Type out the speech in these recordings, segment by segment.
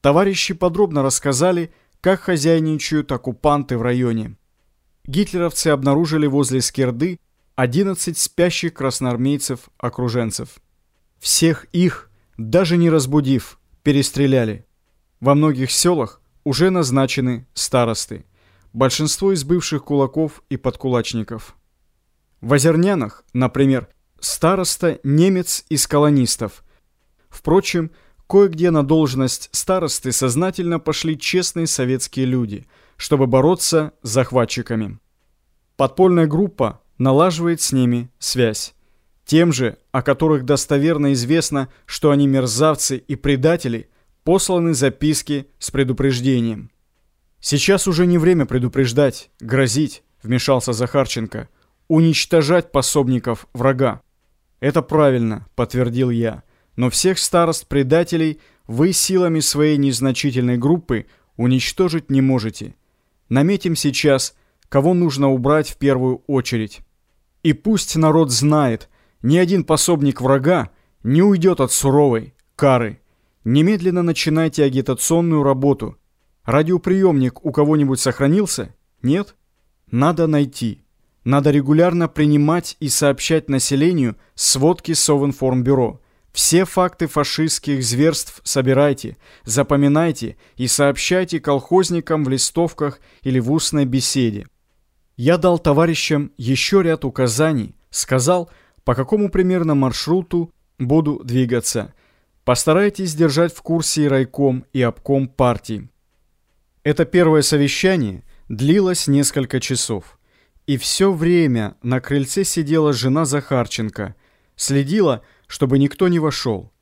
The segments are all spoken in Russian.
Товарищи подробно рассказали, как хозяйничают оккупанты в районе. Гитлеровцы обнаружили возле Скирды 11 спящих красноармейцев-окруженцев. Всех их, даже не разбудив, перестреляли. Во многих селах уже назначены старосты. Большинство из бывших кулаков и подкулачников. В Озернянах, например, староста немец из колонистов. Впрочем, кое-где на должность старосты сознательно пошли честные советские люди, чтобы бороться с захватчиками. Подпольная группа налаживает с ними связь. Тем же, о которых достоверно известно, что они мерзавцы и предатели, посланы записки с предупреждением. «Сейчас уже не время предупреждать, грозить», — вмешался Захарченко, «уничтожать пособников врага». «Это правильно», — подтвердил я, «но всех старост-предателей вы силами своей незначительной группы уничтожить не можете. Наметим сейчас, кого нужно убрать в первую очередь». И пусть народ знает, ни один пособник врага не уйдет от суровой кары. Немедленно начинайте агитационную работу. Радиоприемник у кого-нибудь сохранился? Нет? Надо найти. Надо регулярно принимать и сообщать населению сводки Совинформбюро. Все факты фашистских зверств собирайте, запоминайте и сообщайте колхозникам в листовках или в устной беседе. Я дал товарищам еще ряд указаний, сказал, по какому примерно маршруту буду двигаться. Постарайтесь держать в курсе и райком, и обком партии. Это первое совещание длилось несколько часов. И все время на крыльце сидела жена Захарченко, следила, чтобы никто не вошел.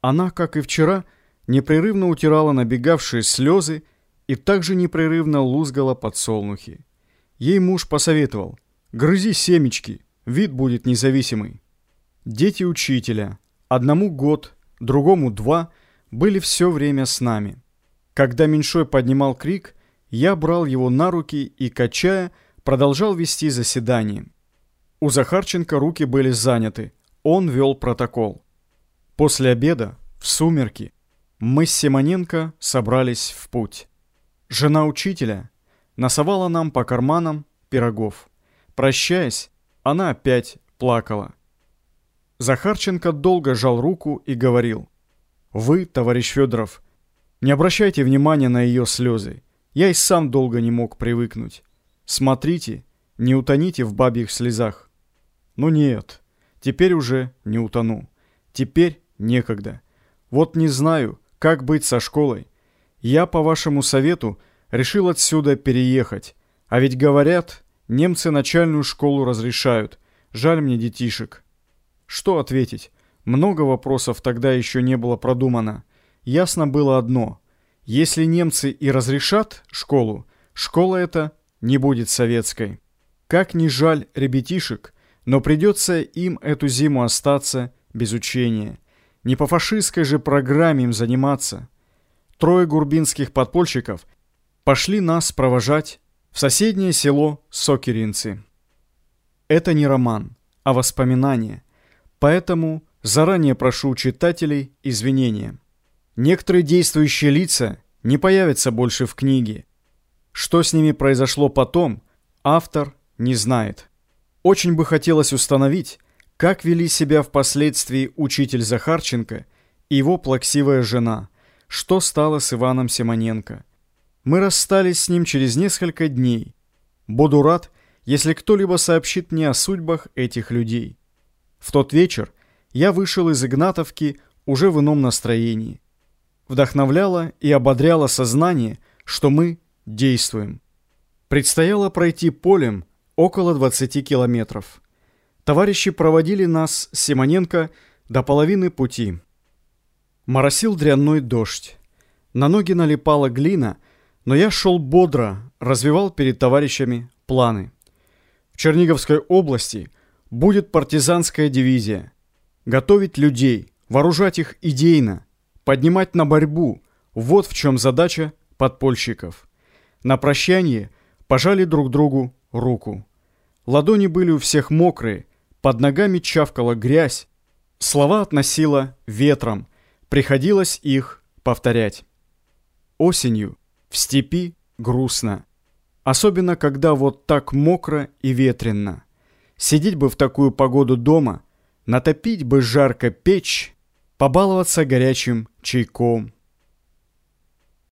Она, как и вчера, непрерывно утирала набегавшие слезы и также непрерывно лузгала подсолнухи. Ей муж посоветовал, грызи семечки, вид будет независимый. Дети учителя, одному год, другому два, были все время с нами. Когда Меньшой поднимал крик, я брал его на руки и, качая, продолжал вести заседание. У Захарченко руки были заняты, он вел протокол. После обеда, в сумерки, мы с Симоненко собрались в путь. Жена учителя, Насовала нам по карманам пирогов. Прощаясь, она опять плакала. Захарченко долго жал руку и говорил. «Вы, товарищ Федоров, не обращайте внимания на ее слезы. Я и сам долго не мог привыкнуть. Смотрите, не утоните в бабьих слезах». «Ну нет, теперь уже не утону. Теперь некогда. Вот не знаю, как быть со школой. Я, по вашему совету, решил отсюда переехать. А ведь говорят, немцы начальную школу разрешают. Жаль мне детишек. Что ответить? Много вопросов тогда еще не было продумано. Ясно было одно. Если немцы и разрешат школу, школа эта не будет советской. Как ни жаль ребятишек, но придется им эту зиму остаться без учения. Не по фашистской же программе им заниматься. Трое гурбинских подпольщиков – пошли нас провожать в соседнее село Сокеринцы. Это не роман, а воспоминание, поэтому заранее прошу читателей извинения. Некоторые действующие лица не появятся больше в книге. Что с ними произошло потом, автор не знает. Очень бы хотелось установить, как вели себя впоследствии учитель Захарченко и его плаксивая жена, что стало с Иваном Симоненко – мы расстались с ним через несколько дней. Буду рад, если кто-либо сообщит мне о судьбах этих людей. В тот вечер я вышел из Игнатовки уже в ином настроении. Вдохновляло и ободряло сознание, что мы действуем. Предстояло пройти полем около 20 километров. Товарищи проводили нас Симоненко до половины пути. Моросил дрянной дождь. На ноги налипала глина — но я шел бодро, развивал перед товарищами планы. В Черниговской области будет партизанская дивизия. Готовить людей, вооружать их идейно, поднимать на борьбу – вот в чем задача подпольщиков. На прощание пожали друг другу руку. Ладони были у всех мокрые, под ногами чавкала грязь, слова относила ветром, приходилось их повторять. Осенью в степи грустно. Особенно, когда вот так мокро и ветрено. Сидеть бы в такую погоду дома, натопить бы жарко печь, побаловаться горячим чайком.